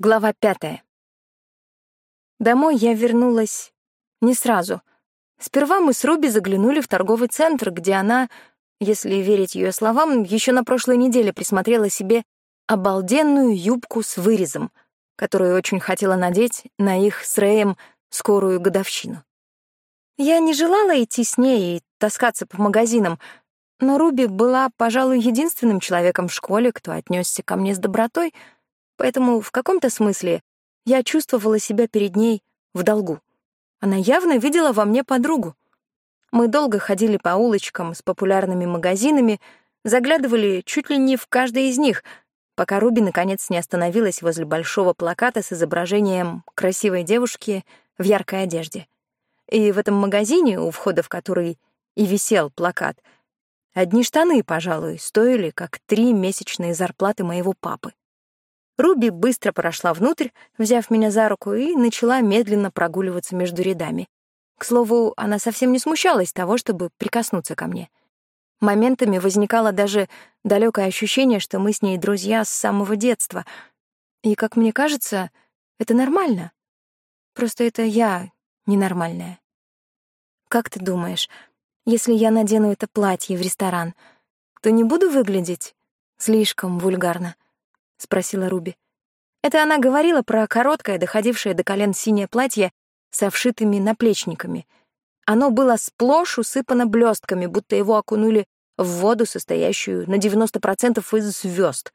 Глава пятая. Домой я вернулась не сразу. Сперва мы с Руби заглянули в торговый центр, где она, если верить ее словам, еще на прошлой неделе присмотрела себе обалденную юбку с вырезом, которую очень хотела надеть на их с Рэем скорую годовщину. Я не желала идти с ней и таскаться по магазинам, но Руби была, пожалуй, единственным человеком в школе, кто отнесся ко мне с добротой — Поэтому в каком-то смысле я чувствовала себя перед ней в долгу. Она явно видела во мне подругу. Мы долго ходили по улочкам с популярными магазинами, заглядывали чуть ли не в каждый из них, пока Руби наконец не остановилась возле большого плаката с изображением красивой девушки в яркой одежде. И в этом магазине, у входа в который и висел плакат, одни штаны, пожалуй, стоили как три месячные зарплаты моего папы. Руби быстро прошла внутрь, взяв меня за руку, и начала медленно прогуливаться между рядами. К слову, она совсем не смущалась того, чтобы прикоснуться ко мне. Моментами возникало даже далекое ощущение, что мы с ней друзья с самого детства. И, как мне кажется, это нормально. Просто это я ненормальная. Как ты думаешь, если я надену это платье в ресторан, то не буду выглядеть слишком вульгарно? — спросила Руби. Это она говорила про короткое, доходившее до колен синее платье со вшитыми наплечниками. Оно было сплошь усыпано блестками, будто его окунули в воду, состоящую на 90% из звезд.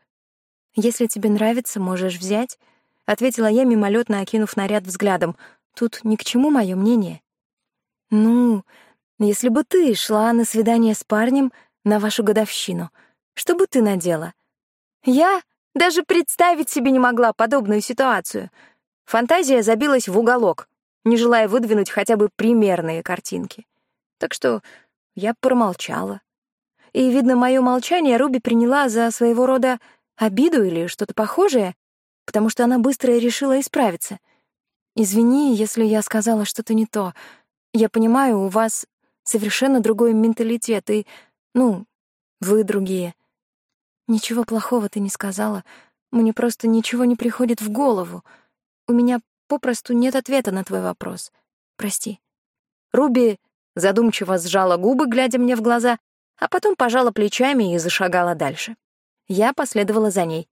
«Если тебе нравится, можешь взять», — ответила я, мимолетно окинув наряд взглядом. «Тут ни к чему мое мнение». «Ну, если бы ты шла на свидание с парнем на вашу годовщину, что бы ты надела?» «Я? Даже представить себе не могла подобную ситуацию. Фантазия забилась в уголок, не желая выдвинуть хотя бы примерные картинки. Так что я промолчала. И, видно, мое молчание Руби приняла за своего рода обиду или что-то похожее, потому что она быстро решила исправиться. «Извини, если я сказала что-то не то. Я понимаю, у вас совершенно другой менталитет, и, ну, вы другие. Ничего плохого ты не сказала. Мне просто ничего не приходит в голову. У меня попросту нет ответа на твой вопрос. Прости. Руби задумчиво сжала губы, глядя мне в глаза, а потом пожала плечами и зашагала дальше. Я последовала за ней.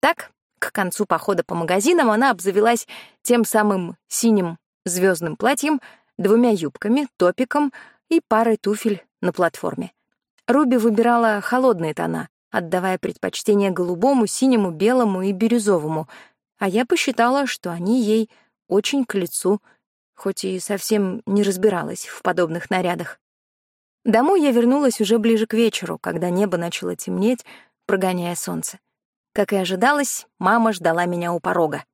Так, к концу похода по магазинам она обзавелась тем самым синим звездным платьем, двумя юбками, топиком и парой туфель на платформе. Руби выбирала холодные тона, отдавая предпочтение голубому, синему, белому и бирюзовому, а я посчитала, что они ей очень к лицу, хоть и совсем не разбиралась в подобных нарядах. Домой я вернулась уже ближе к вечеру, когда небо начало темнеть, прогоняя солнце. Как и ожидалось, мама ждала меня у порога.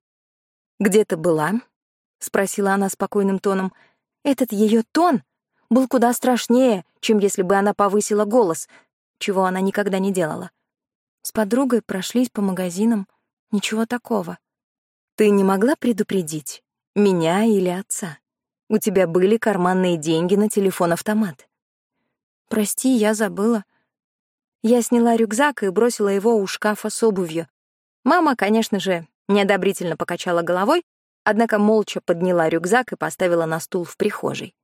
«Где ты была?» — спросила она спокойным тоном. Этот ее тон был куда страшнее, чем если бы она повысила голос, чего она никогда не делала. С подругой прошлись по магазинам, ничего такого. Ты не могла предупредить меня или отца? У тебя были карманные деньги на телефон-автомат. Прости, я забыла. Я сняла рюкзак и бросила его у шкафа с обувью. Мама, конечно же, неодобрительно покачала головой, однако молча подняла рюкзак и поставила на стул в прихожей.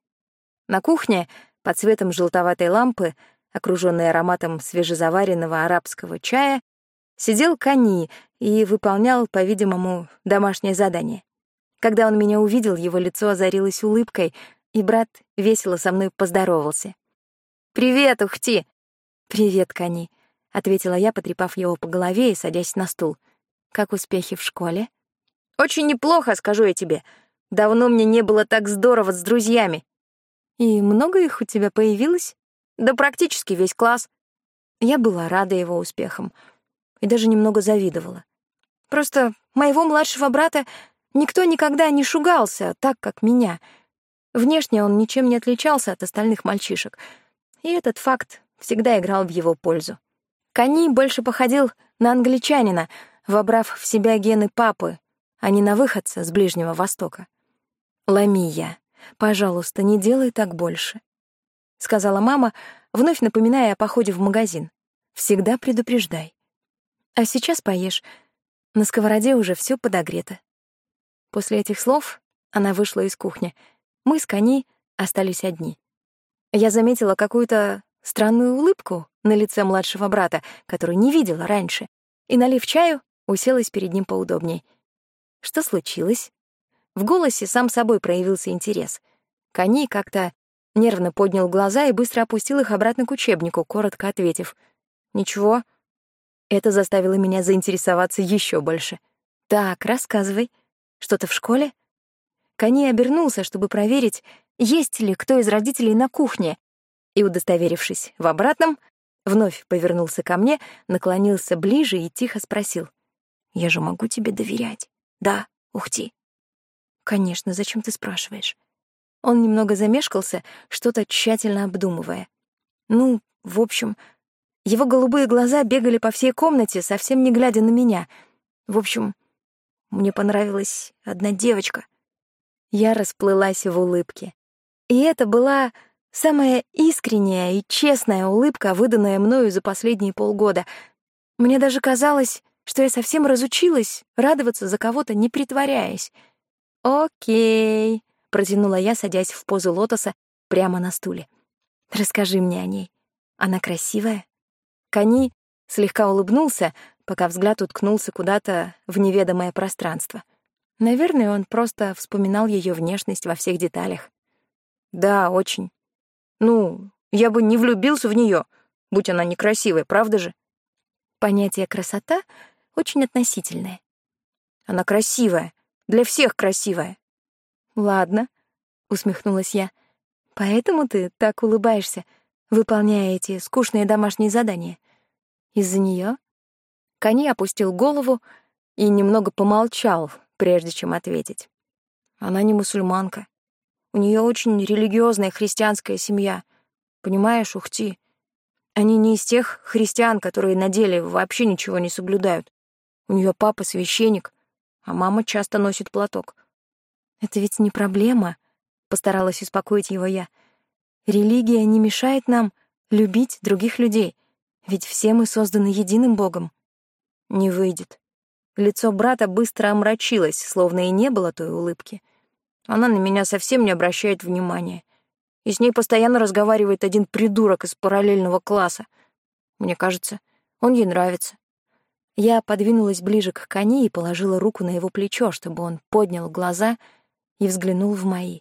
На кухне, под светом желтоватой лампы, окружённый ароматом свежезаваренного арабского чая, сидел Кани и выполнял, по-видимому, домашнее задание. Когда он меня увидел, его лицо озарилось улыбкой, и брат весело со мной поздоровался. «Привет, Ухти!» «Привет, Кани», — ответила я, потрепав его по голове и садясь на стул. «Как успехи в школе?» «Очень неплохо, скажу я тебе. Давно мне не было так здорово с друзьями». «И много их у тебя появилось?» Да практически весь класс. Я была рада его успехам и даже немного завидовала. Просто моего младшего брата никто никогда не шугался так, как меня. Внешне он ничем не отличался от остальных мальчишек, и этот факт всегда играл в его пользу. Кани больше походил на англичанина, вобрав в себя гены папы, а не на выходца с Ближнего Востока. «Ламия, пожалуйста, не делай так больше. — сказала мама, вновь напоминая о походе в магазин. «Всегда предупреждай. А сейчас поешь. На сковороде уже все подогрето. После этих слов она вышла из кухни. Мы с Кони остались одни. Я заметила какую-то странную улыбку на лице младшего брата, которую не видела раньше, и, налив чаю, уселась перед ним поудобней. Что случилось? В голосе сам собой проявился интерес. Кони как-то нервно поднял глаза и быстро опустил их обратно к учебнику, коротко ответив. «Ничего». Это заставило меня заинтересоваться еще больше. «Так, рассказывай. Что-то в школе?» Кони обернулся, чтобы проверить, есть ли кто из родителей на кухне, и, удостоверившись в обратном, вновь повернулся ко мне, наклонился ближе и тихо спросил. «Я же могу тебе доверять?» «Да, ухти». «Конечно, зачем ты спрашиваешь?» Он немного замешкался, что-то тщательно обдумывая. Ну, в общем, его голубые глаза бегали по всей комнате, совсем не глядя на меня. В общем, мне понравилась одна девочка. Я расплылась в улыбке. И это была самая искренняя и честная улыбка, выданная мною за последние полгода. Мне даже казалось, что я совсем разучилась радоваться за кого-то, не притворяясь. «Окей», — протянула я, садясь в позу лотоса прямо на стуле. «Расскажи мне о ней. Она красивая?» Кани слегка улыбнулся, пока взгляд уткнулся куда-то в неведомое пространство. Наверное, он просто вспоминал ее внешность во всех деталях. «Да, очень. Ну, я бы не влюбился в нее, будь она некрасивая, правда же?» Понятие «красота» очень относительное. Она красивая, для всех красивая. Ладно, усмехнулась я. Поэтому ты так улыбаешься, выполняя эти скучные домашние задания. Из-за нее? Кани опустил голову и немного помолчал, прежде чем ответить. Она не мусульманка. У нее очень религиозная христианская семья. Понимаешь, ухти. Они не из тех христиан, которые на деле вообще ничего не соблюдают. У нее папа священник, а мама часто носит платок. Это ведь не проблема, постаралась успокоить его я. Религия не мешает нам любить других людей, ведь все мы созданы единым Богом. Не выйдет. Лицо брата быстро омрачилось, словно и не было той улыбки. Она на меня совсем не обращает внимания. И с ней постоянно разговаривает один придурок из параллельного класса. Мне кажется, он ей нравится. Я подвинулась ближе к коне и положила руку на его плечо, чтобы он поднял глаза и взглянул в мои.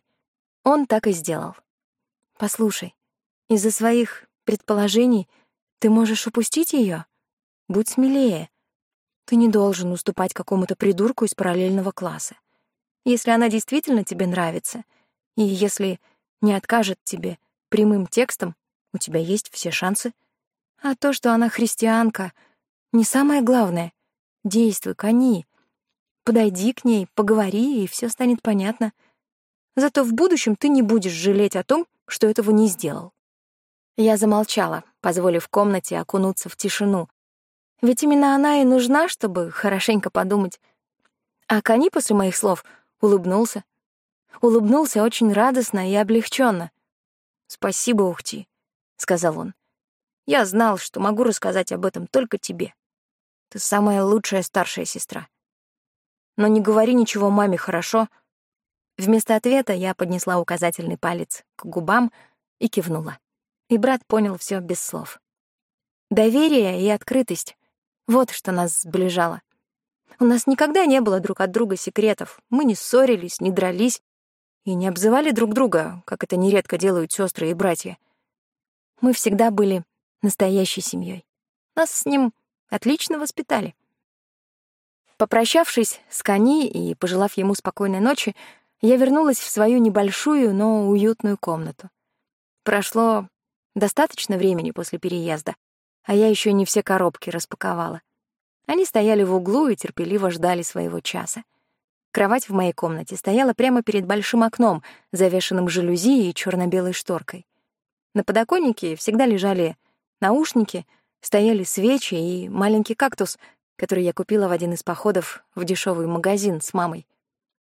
Он так и сделал. «Послушай, из-за своих предположений ты можешь упустить ее? Будь смелее. Ты не должен уступать какому-то придурку из параллельного класса. Если она действительно тебе нравится, и если не откажет тебе прямым текстом, у тебя есть все шансы. А то, что она христианка — не самое главное. Действуй, кони. Подойди к ней, поговори, и все станет понятно. Зато в будущем ты не будешь жалеть о том, что этого не сделал. Я замолчала, позволив комнате окунуться в тишину. Ведь именно она и нужна, чтобы хорошенько подумать. А Кони после моих слов улыбнулся. Улыбнулся очень радостно и облегченно. «Спасибо, Ухти», — сказал он. Я знал, что могу рассказать об этом только тебе. Ты самая лучшая старшая сестра. Но не говори ничего маме, хорошо?» Вместо ответа я поднесла указательный палец к губам и кивнула. И брат понял все без слов. Доверие и открытость — вот что нас сближало. У нас никогда не было друг от друга секретов. Мы не ссорились, не дрались и не обзывали друг друга, как это нередко делают сестры и братья. Мы всегда были настоящей семьей. Нас с ним отлично воспитали. Попрощавшись с Кани и пожелав ему спокойной ночи, я вернулась в свою небольшую, но уютную комнату. Прошло достаточно времени после переезда, а я еще не все коробки распаковала. Они стояли в углу и терпеливо ждали своего часа. Кровать в моей комнате стояла прямо перед большим окном, завешенным жалюзи и черно белой шторкой. На подоконнике всегда лежали наушники, стояли свечи и маленький кактус, который я купила в один из походов в дешевый магазин с мамой.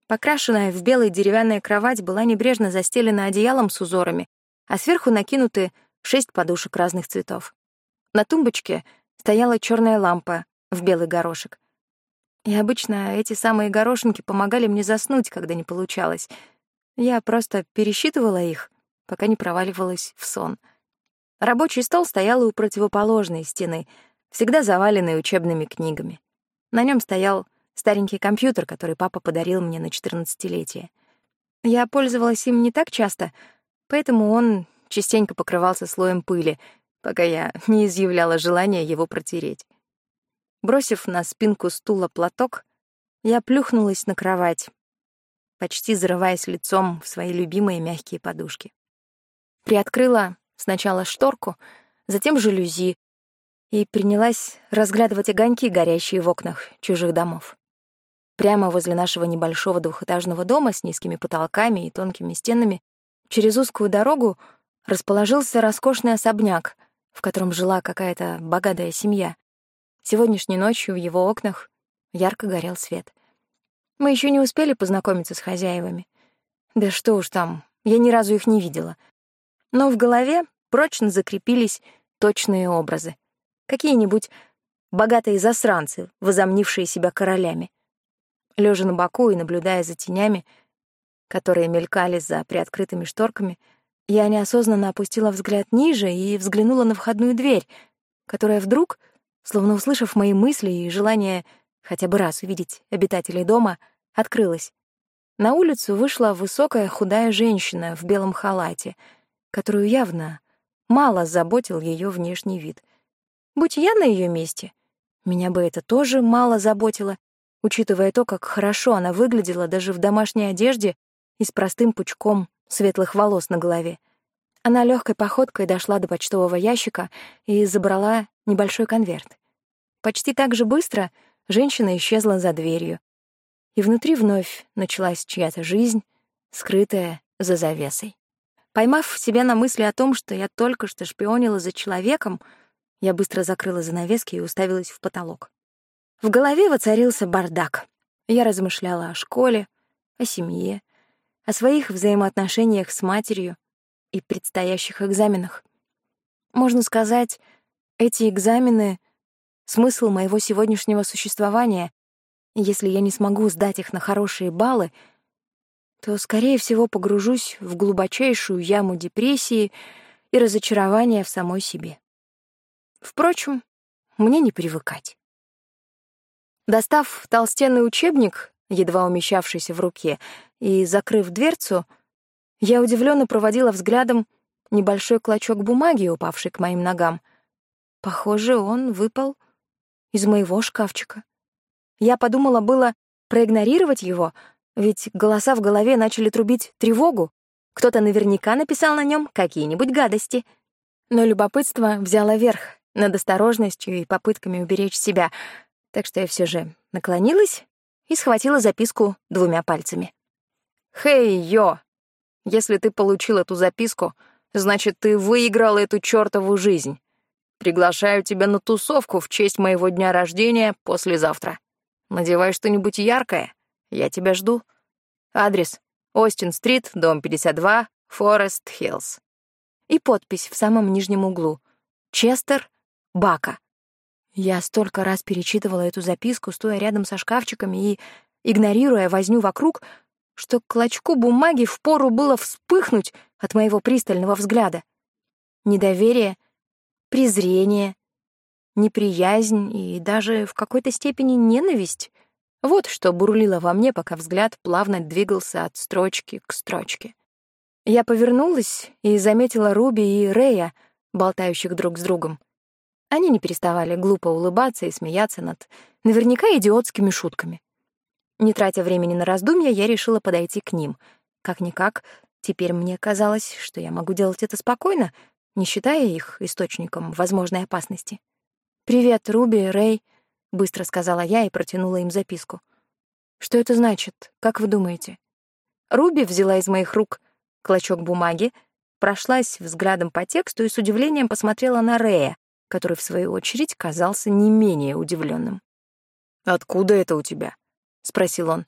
Покрашенная в белый деревянная кровать была небрежно застелена одеялом с узорами, а сверху накинуты шесть подушек разных цветов. На тумбочке стояла черная лампа в белый горошек. И обычно эти самые горошинки помогали мне заснуть, когда не получалось. Я просто пересчитывала их, пока не проваливалась в сон. Рабочий стол стоял у противоположной стены, всегда заваленный учебными книгами. На нем стоял старенький компьютер, который папа подарил мне на 14-летие. Я пользовалась им не так часто, поэтому он частенько покрывался слоем пыли, пока я не изъявляла желания его протереть. Бросив на спинку стула платок, я плюхнулась на кровать, почти зарываясь лицом в свои любимые мягкие подушки. Приоткрыла сначала шторку, затем жалюзи и принялась разглядывать огоньки, горящие в окнах чужих домов. Прямо возле нашего небольшого двухэтажного дома с низкими потолками и тонкими стенами через узкую дорогу расположился роскошный особняк, в котором жила какая-то богатая семья. Сегодняшней ночью в его окнах ярко горел свет. Мы еще не успели познакомиться с хозяевами. Да что уж там, я ни разу их не видела. Но в голове прочно закрепились точные образы. Какие-нибудь богатые засранцы, возомнившие себя королями. Лежа на боку и наблюдая за тенями, которые мелькали за приоткрытыми шторками, я неосознанно опустила взгляд ниже и взглянула на входную дверь, которая вдруг — словно услышав мои мысли и желание хотя бы раз увидеть обитателей дома, открылась. На улицу вышла высокая худая женщина в белом халате, которую явно мало заботил ее внешний вид. Будь я на ее месте, меня бы это тоже мало заботило, учитывая то, как хорошо она выглядела даже в домашней одежде и с простым пучком светлых волос на голове. Она легкой походкой дошла до почтового ящика и забрала небольшой конверт. Почти так же быстро женщина исчезла за дверью, и внутри вновь началась чья-то жизнь, скрытая за завесой. Поймав себя на мысли о том, что я только что шпионила за человеком, я быстро закрыла занавески и уставилась в потолок. В голове воцарился бардак. Я размышляла о школе, о семье, о своих взаимоотношениях с матерью, и предстоящих экзаменах. Можно сказать, эти экзамены — смысл моего сегодняшнего существования. если я не смогу сдать их на хорошие баллы, то, скорее всего, погружусь в глубочайшую яму депрессии и разочарования в самой себе. Впрочем, мне не привыкать. Достав толстенный учебник, едва умещавшийся в руке, и закрыв дверцу — я удивленно проводила взглядом небольшой клочок бумаги, упавший к моим ногам. Похоже, он выпал из моего шкафчика. Я подумала было проигнорировать его, ведь голоса в голове начали трубить тревогу. Кто-то наверняка написал на нем какие-нибудь гадости. Но любопытство взяло верх над осторожностью и попытками уберечь себя, так что я все же наклонилась и схватила записку двумя пальцами. «Хей, йо!» Если ты получил эту записку, значит, ты выиграл эту чёртову жизнь. Приглашаю тебя на тусовку в честь моего дня рождения послезавтра. Надевай что-нибудь яркое. Я тебя жду. Адрес — Остин-стрит, дом 52, Форест-Хиллз. И подпись в самом нижнем углу. Честер Бака. Я столько раз перечитывала эту записку, стоя рядом со шкафчиками и, игнорируя возню вокруг, что клочку бумаги впору было вспыхнуть от моего пристального взгляда. Недоверие, презрение, неприязнь и даже в какой-то степени ненависть — вот что бурлило во мне, пока взгляд плавно двигался от строчки к строчке. Я повернулась и заметила Руби и Рея, болтающих друг с другом. Они не переставали глупо улыбаться и смеяться над наверняка идиотскими шутками. Не тратя времени на раздумья, я решила подойти к ним. Как-никак, теперь мне казалось, что я могу делать это спокойно, не считая их источником возможной опасности. «Привет, Руби, Рэй», — быстро сказала я и протянула им записку. «Что это значит? Как вы думаете?» Руби взяла из моих рук клочок бумаги, прошлась взглядом по тексту и с удивлением посмотрела на Рэя, который, в свою очередь, казался не менее удивленным. «Откуда это у тебя?» — спросил он.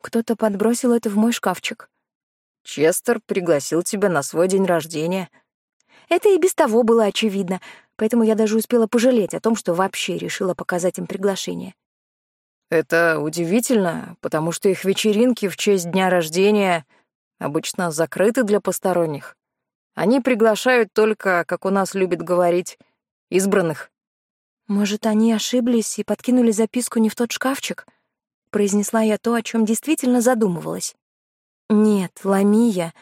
«Кто-то подбросил это в мой шкафчик». «Честер пригласил тебя на свой день рождения». Это и без того было очевидно, поэтому я даже успела пожалеть о том, что вообще решила показать им приглашение. Это удивительно, потому что их вечеринки в честь дня рождения обычно закрыты для посторонних. Они приглашают только, как у нас любят говорить, избранных. Может, они ошиблись и подкинули записку не в тот шкафчик? Произнесла я то, о чем действительно задумывалась. Нет, Ламия,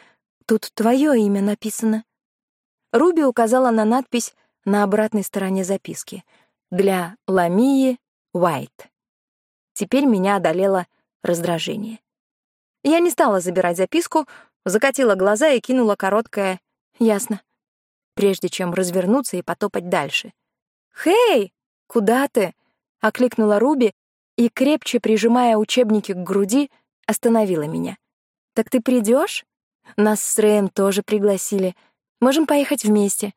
тут твое имя написано. Руби указала на надпись на обратной стороне записки для Ламии Уайт. Теперь меня одолело раздражение. Я не стала забирать записку, закатила глаза и кинула короткое «ясно», прежде чем развернуться и потопать дальше. «Хей, куда ты?» — окликнула Руби и, крепче прижимая учебники к груди, остановила меня. «Так ты придешь? Нас с Рэем тоже пригласили. Можем поехать вместе».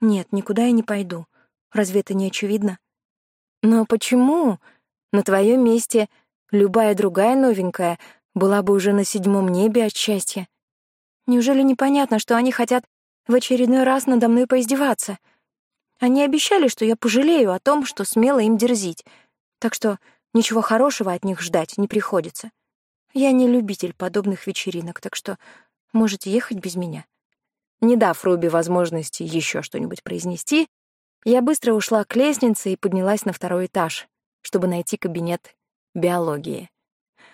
«Нет, никуда я не пойду. Разве это не очевидно?» «Но почему?» На твоем месте любая другая новенькая была бы уже на седьмом небе от счастья. Неужели непонятно, что они хотят в очередной раз надо мной поиздеваться? Они обещали, что я пожалею о том, что смело им дерзить, так что ничего хорошего от них ждать не приходится. Я не любитель подобных вечеринок, так что можете ехать без меня. Не дав Руби возможности еще что-нибудь произнести, я быстро ушла к лестнице и поднялась на второй этаж, чтобы найти кабинет биологии.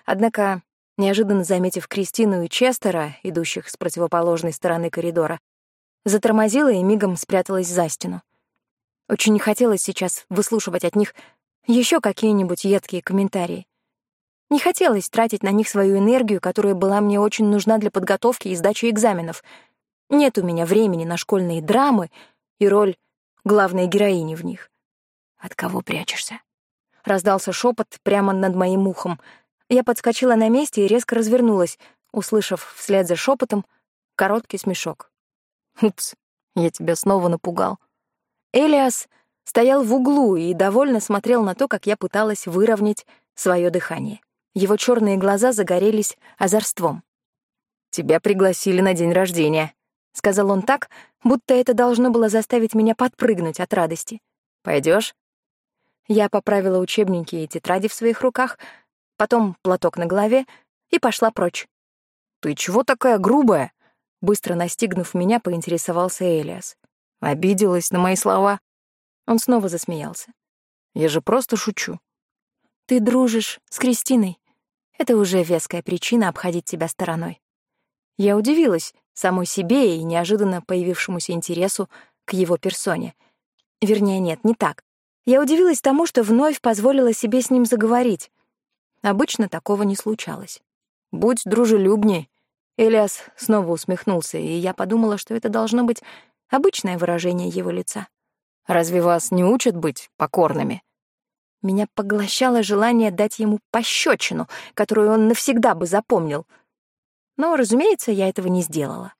Однако, неожиданно заметив Кристину и Честера, идущих с противоположной стороны коридора, затормозила и мигом спряталась за стену. Очень не хотелось сейчас выслушивать от них еще какие-нибудь едкие комментарии. Не хотелось тратить на них свою энергию, которая была мне очень нужна для подготовки и сдачи экзаменов. Нет у меня времени на школьные драмы и роль главной героини в них. От кого прячешься? Раздался шепот прямо над моим ухом. Я подскочила на месте и резко развернулась, услышав вслед за шепотом короткий смешок. «Упс, я тебя снова напугал». Элиас стоял в углу и довольно смотрел на то, как я пыталась выровнять свое дыхание. Его черные глаза загорелись озорством. «Тебя пригласили на день рождения», — сказал он так, будто это должно было заставить меня подпрыгнуть от радости. Пойдешь? Я поправила учебники и тетради в своих руках, потом платок на голове и пошла прочь. «Ты чего такая грубая?» Быстро настигнув меня, поинтересовался Элиас. «Обиделась на мои слова?» Он снова засмеялся. «Я же просто шучу». «Ты дружишь с Кристиной. Это уже веская причина обходить тебя стороной». Я удивилась самой себе и неожиданно появившемуся интересу к его персоне. Вернее, нет, не так. Я удивилась тому, что вновь позволила себе с ним заговорить. Обычно такого не случалось. «Будь дружелюбней», Элиас снова усмехнулся, и я подумала, что это должно быть обычное выражение его лица. «Разве вас не учат быть покорными?» Меня поглощало желание дать ему пощечину, которую он навсегда бы запомнил. Но, разумеется, я этого не сделала.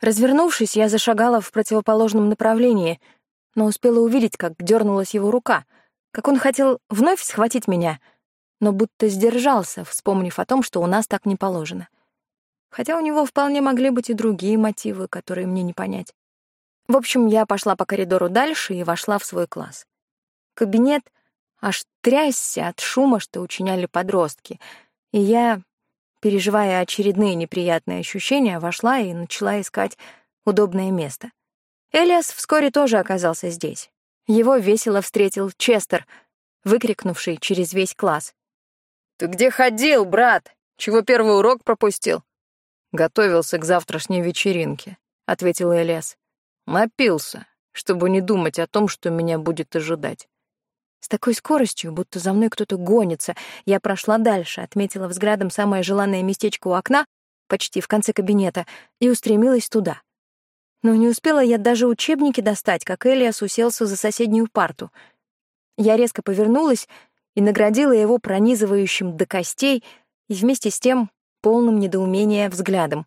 Развернувшись, я зашагала в противоположном направлении — но успела увидеть, как дернулась его рука, как он хотел вновь схватить меня, но будто сдержался, вспомнив о том, что у нас так не положено. Хотя у него вполне могли быть и другие мотивы, которые мне не понять. В общем, я пошла по коридору дальше и вошла в свой класс. Кабинет аж трясся от шума, что учиняли подростки, и я, переживая очередные неприятные ощущения, вошла и начала искать удобное место. Элиас вскоре тоже оказался здесь. Его весело встретил Честер, выкрикнувший через весь класс. «Ты где ходил, брат? Чего первый урок пропустил?» «Готовился к завтрашней вечеринке», — ответил Элиас. «Напился, чтобы не думать о том, что меня будет ожидать». С такой скоростью, будто за мной кто-то гонится, я прошла дальше, отметила взглядом самое желанное местечко у окна, почти в конце кабинета, и устремилась туда. Но не успела я даже учебники достать, как Элиас уселся за соседнюю парту. Я резко повернулась и наградила его пронизывающим до костей и вместе с тем полным недоумения взглядом.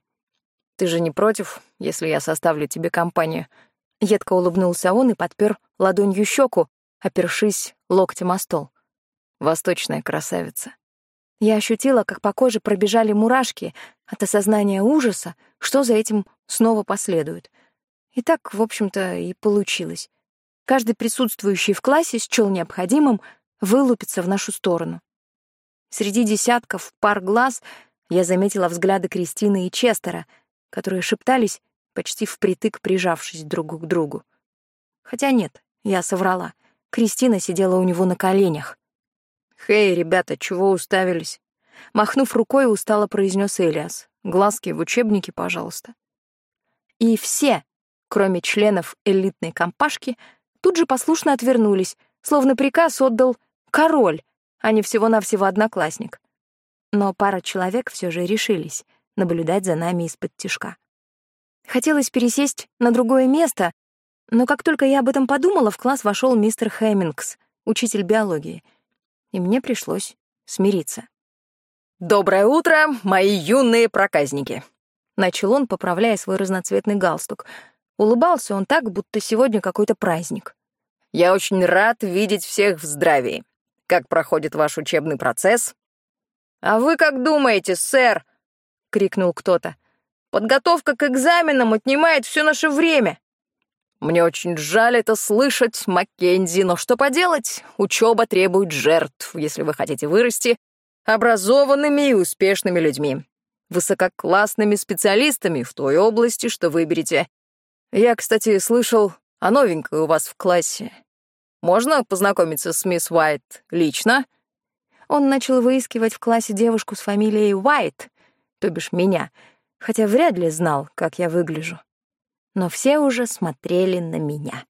«Ты же не против, если я составлю тебе компанию?» Едко улыбнулся он и подпер ладонью щеку, опершись локтем о стол. «Восточная красавица». Я ощутила, как по коже пробежали мурашки от осознания ужаса, что за этим снова последует — и так, в общем-то, и получилось. Каждый присутствующий в классе счел необходимым вылупиться в нашу сторону. среди десятков пар глаз я заметила взгляды Кристины и Честера, которые шептались, почти впритык прижавшись друг к другу. Хотя нет, я соврала. Кристина сидела у него на коленях. «Хей, ребята, чего уставились?» Махнув рукой, устало произнес Элиас. «Глазки в учебнике, пожалуйста». И все, кроме членов элитной компашки, тут же послушно отвернулись, словно приказ отдал король, а не всего-навсего одноклассник. Но пара человек все же решились наблюдать за нами из-под тишка. Хотелось пересесть на другое место, но как только я об этом подумала, в класс вошел мистер Хэммингс, учитель биологии, и мне пришлось смириться. «Доброе утро, мои юные проказники!» Начал он, поправляя свой разноцветный галстук. Улыбался он так, будто сегодня какой-то праздник. «Я очень рад видеть всех в здравии. Как проходит ваш учебный процесс?» «А вы как думаете, сэр?» — крикнул кто-то. «Подготовка к экзаменам отнимает все наше время». «Мне очень жаль это слышать, Маккензи, но что поделать? Учеба требует жертв, если вы хотите вырасти образованными и успешными людьми высококлассными специалистами в той области, что выберете. Я, кстати, слышал о новенькой у вас в классе. Можно познакомиться с мисс Уайт лично?» Он начал выискивать в классе девушку с фамилией Уайт, то бишь меня, хотя вряд ли знал, как я выгляжу. Но все уже смотрели на меня.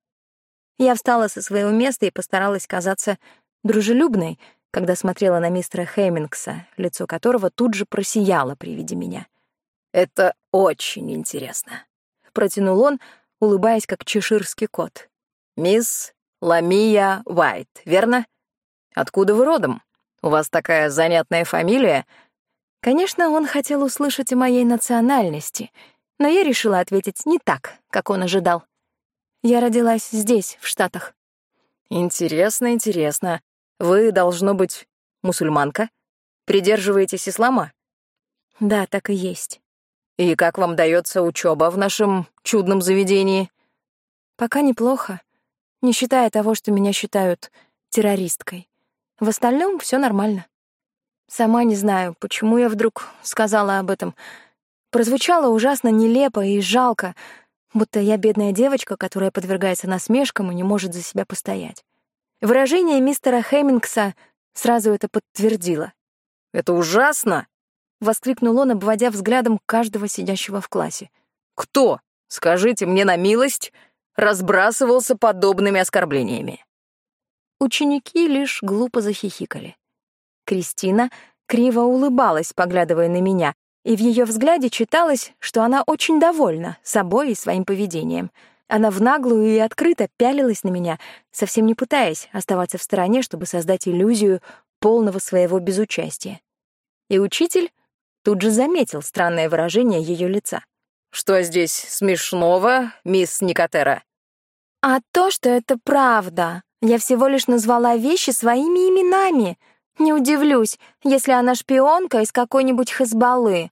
Я встала со своего места и постаралась казаться дружелюбной, когда смотрела на мистера Хэммингса, лицо которого тут же просияло при виде меня. «Это очень интересно», — протянул он, улыбаясь, как чеширский кот. «Мисс Ламия Уайт, верно? Откуда вы родом? У вас такая занятная фамилия». Конечно, он хотел услышать о моей национальности, но я решила ответить не так, как он ожидал. Я родилась здесь, в Штатах. Интересно, интересно. Вы, должно быть, мусульманка? Придерживаетесь ислама? Да, так и есть. И как вам дается учеба в нашем чудном заведении? Пока неплохо, не считая того, что меня считают террористкой. В остальном все нормально. Сама не знаю, почему я вдруг сказала об этом. Прозвучало ужасно нелепо и жалко, будто я бедная девочка, которая подвергается насмешкам и не может за себя постоять. Выражение мистера Хэммингса сразу это подтвердило. «Это ужасно!» — воскликнул он, обводя взглядом каждого сидящего в классе. «Кто, скажите мне на милость, разбрасывался подобными оскорблениями?» Ученики лишь глупо захихикали. Кристина криво улыбалась, поглядывая на меня, и в ее взгляде читалось, что она очень довольна собой и своим поведением — она в наглую и открыто пялилась на меня, совсем не пытаясь оставаться в стороне, чтобы создать иллюзию полного своего безучастия. И учитель тут же заметил странное выражение ее лица. «Что здесь смешного, мисс Никотера?» «А то, что это правда. Я всего лишь назвала вещи своими именами. Не удивлюсь, если она шпионка из какой-нибудь Хазбалы».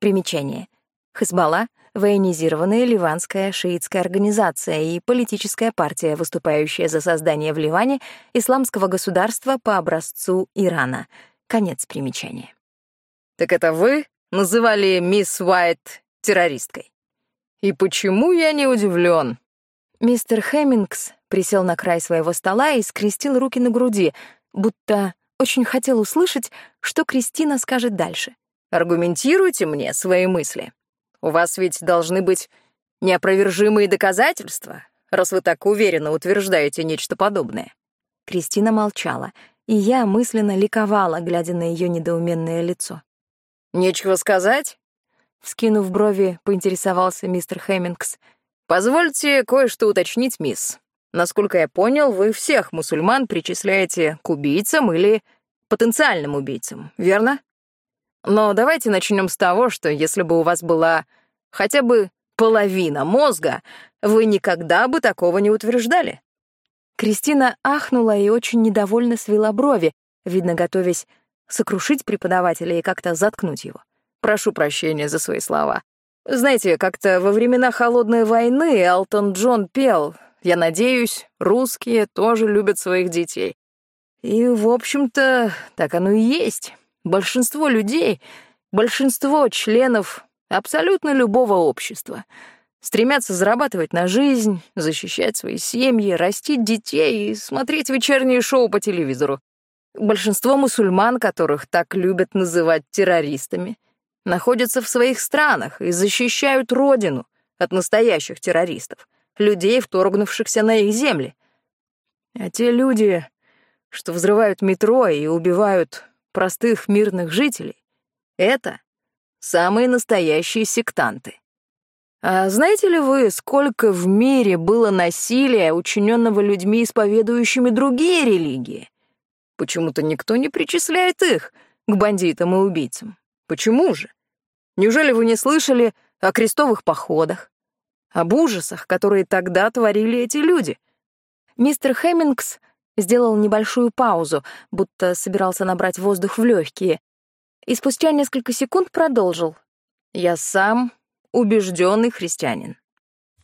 Примечание. Хазбала военизированная ливанская шиитская организация и политическая партия, выступающая за создание в Ливане исламского государства по образцу Ирана. Конец примечания. «Так это вы называли мисс Уайт террористкой? И почему я не удивлен? Мистер Хэммингс присел на край своего стола и скрестил руки на груди, будто очень хотел услышать, что Кристина скажет дальше. «Аргументируйте мне свои мысли». У вас ведь должны быть неопровержимые доказательства, раз вы так уверенно утверждаете нечто подобное». Кристина молчала, и я мысленно ликовала, глядя на ее недоуменное лицо. «Нечего сказать?» Вскинув брови, поинтересовался мистер Хэммингс. «Позвольте кое-что уточнить, мисс. Насколько я понял, вы всех мусульман причисляете к убийцам или потенциальным убийцам, верно?» Но давайте начнем с того, что если бы у вас была хотя бы половина мозга, вы никогда бы такого не утверждали. Кристина ахнула и очень недовольно свела брови, видно, готовясь сокрушить преподавателя и как-то заткнуть его. Прошу прощения за свои слова. Знаете, как-то во времена Холодной войны Элтон Джон пел «Я надеюсь, русские тоже любят своих детей». И, в общем-то, так оно и есть. Большинство людей, большинство членов абсолютно любого общества стремятся зарабатывать на жизнь, защищать свои семьи, растить детей и смотреть вечерние шоу по телевизору. Большинство мусульман, которых так любят называть террористами, находятся в своих странах и защищают родину от настоящих террористов, людей, вторгнувшихся на их земли. А те люди, что взрывают метро и убивают простых мирных жителей, это самые настоящие сектанты. А знаете ли вы, сколько в мире было насилия, учиненного людьми, исповедующими другие религии? Почему-то никто не причисляет их к бандитам и убийцам. Почему же? Неужели вы не слышали о крестовых походах? Об ужасах, которые тогда творили эти люди? Мистер Хэммингс сделал небольшую паузу, будто собирался набрать воздух в легкие, и спустя несколько секунд продолжил. «Я сам убежденный христианин.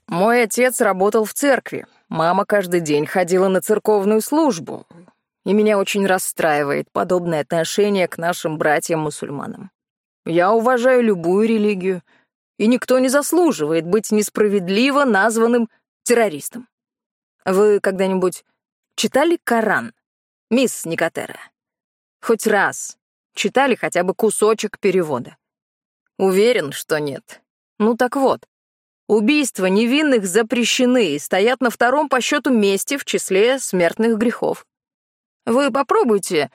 Мой отец работал в церкви, мама каждый день ходила на церковную службу, и меня очень расстраивает подобное отношение к нашим братьям-мусульманам. Я уважаю любую религию, и никто не заслуживает быть несправедливо названным террористом. Вы когда-нибудь читали Коран, мисс Никотера? Хоть раз читали хотя бы кусочек перевода? Уверен, что нет. Ну так вот, убийства невинных запрещены и стоят на втором по счету месте в числе смертных грехов. Вы попробуйте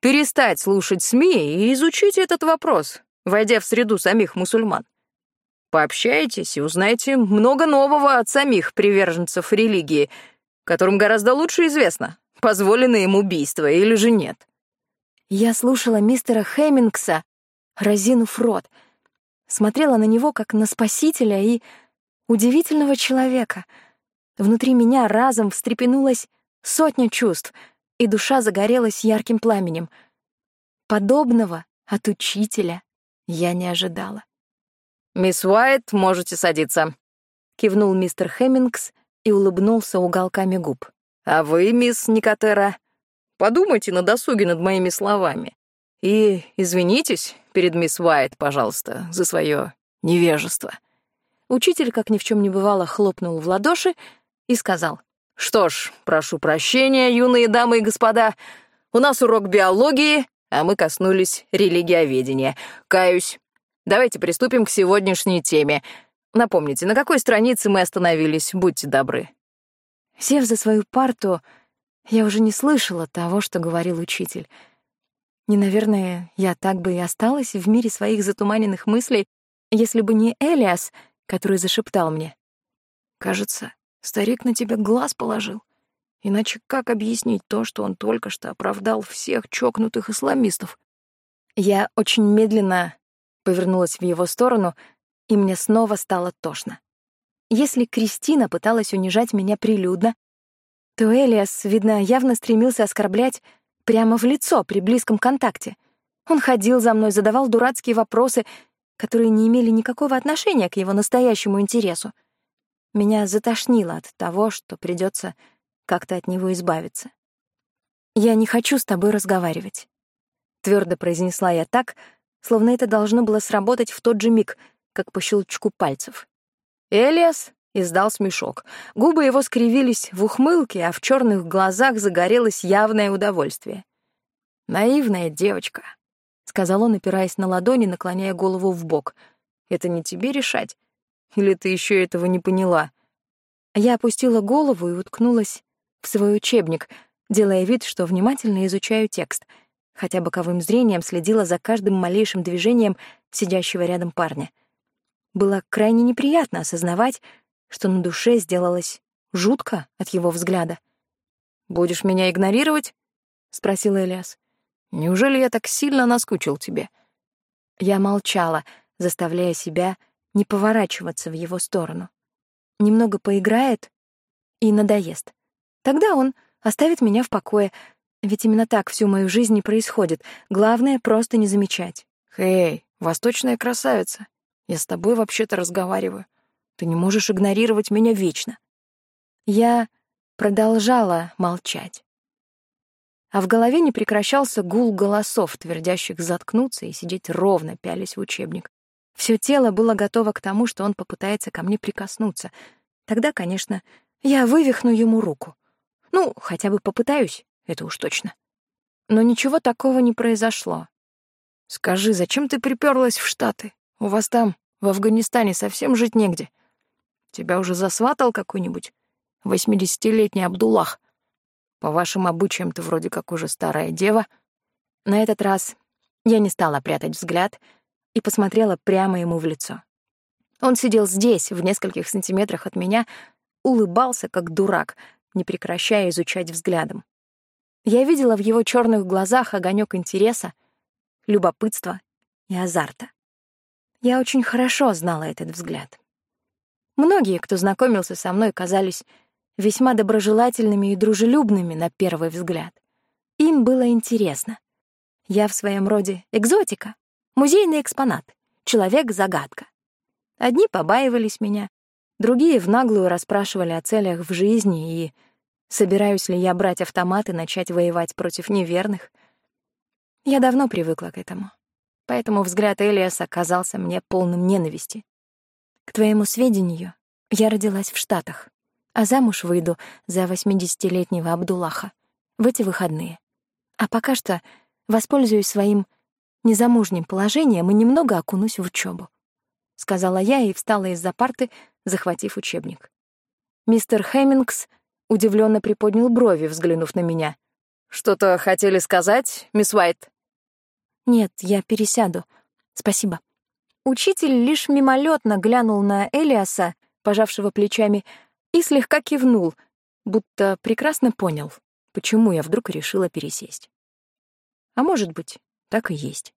перестать слушать СМИ и изучите этот вопрос, войдя в среду самих мусульман. Пообщайтесь и узнаете много нового от самих приверженцев религии, которым гораздо лучше известно, позволено им убийство или же нет. Я слушала мистера Хэммингса, разинув рот, смотрела на него как на спасителя и удивительного человека. Внутри меня разом встрепенулась сотня чувств — и душа загорелась ярким пламенем. Подобного от учителя я не ожидала. «Мисс Уайт, можете садиться», — кивнул мистер Хеммингс и улыбнулся уголками губ. «А вы, мисс Никотера, подумайте на досуге над моими словами и извинитесь перед мисс Уайт, пожалуйста, за свое невежество». Учитель, как ни в чем не бывало, хлопнул в ладоши и сказал. Что ж, прошу прощения, юные дамы и господа. У нас урок биологии, а мы коснулись религиоведения. Каюсь. Давайте приступим к сегодняшней теме. Напомните, на какой странице мы остановились, будьте добры. Сев за свою парту, я уже не слышала того, что говорил учитель. Не, наверное, я так бы и осталась в мире своих затуманенных мыслей, если бы не Элиас, который зашептал мне. Кажется, Старик на тебя глаз положил. Иначе как объяснить то, что он только что оправдал всех чокнутых исламистов? Я очень медленно повернулась в его сторону, и мне снова стало тошно. Если Кристина пыталась унижать меня прилюдно, то Элиас, видно, явно стремился оскорблять прямо в лицо при близком контакте. Он ходил за мной, задавал дурацкие вопросы, которые не имели никакого отношения к его настоящему интересу. Меня затошнило от того, что придется как-то от него избавиться. «Я не хочу с тобой разговаривать», — твердо произнесла я так, словно это должно было сработать в тот же миг, как по щелчку пальцев. Элиас издал смешок. Губы его скривились в ухмылке, а в черных глазах загорелось явное удовольствие. «Наивная девочка», — сказал он, опираясь на ладони, наклоняя голову в бок. «Это не тебе решать, или ты еще этого не поняла?» Я опустила голову и уткнулась свой учебник, делая вид, что внимательно изучаю текст, хотя боковым зрением следила за каждым малейшим движением сидящего рядом парня. Было крайне неприятно осознавать, что на душе сделалось жутко от его взгляда. «Будешь меня игнорировать?» — спросил Элиас. «Неужели я так сильно наскучил тебе?» Я молчала, заставляя себя не поворачиваться в его сторону. Немного поиграет и надоест. Тогда он оставит меня в покое, ведь именно так всю мою жизнь и происходит. Главное — просто не замечать. «Хей, восточная красавица, я с тобой вообще-то разговариваю. Ты не можешь игнорировать меня вечно». Я продолжала молчать. а в голове не прекращался гул голосов, твердящих заткнуться и сидеть ровно, пялись в учебник. Все тело было готово к тому, что он попытается ко мне прикоснуться. Тогда, конечно, я вывихну ему руку. Ну, хотя бы попытаюсь, это уж точно. Но ничего такого не произошло. «Скажи, зачем ты приперлась в Штаты? У вас там, в Афганистане, совсем жить негде. Тебя уже засватал какой-нибудь восьмидесятилетний Абдуллах? По вашим обычаям ты вроде как уже старая дева». На этот раз я не стала прятать взгляд и посмотрела прямо ему в лицо. Он сидел здесь, в нескольких сантиметрах от меня, улыбался, как дурак, не прекращая изучать взглядом. Я видела в его черных глазах огонек интереса, любопытства и азарта. Я очень хорошо знала этот взгляд. Многие, кто знакомился со мной, казались весьма доброжелательными и дружелюбными на первый взгляд. Им было интересно. Я в своем роде экзотика, музейный экспонат, человек-загадка. Одни побаивались меня, другие в наглую расспрашивали о целях в жизни и собираюсь ли я брать автомат и начать воевать против неверных. Я давно привыкла к этому, поэтому взгляд Элиаса казался мне полным ненависти. К твоему сведению, я родилась в Штатах, а замуж выйду за 80-летнего Абдуллаха в эти выходные. А пока что воспользуюсь своим незамужним положением и немного окунусь в учебу, сказала я и встала из-за парты, захватив учебник. Мистер Хэммингс удивленно приподнял брови, взглянув на меня. «Что-то хотели сказать, мисс Уайт?» «Нет, я пересяду. Спасибо». Учитель лишь мимолетно глянул на Элиаса, пожавшего плечами, и слегка кивнул, будто прекрасно понял, почему я вдруг решила пересесть. А может быть, так и есть.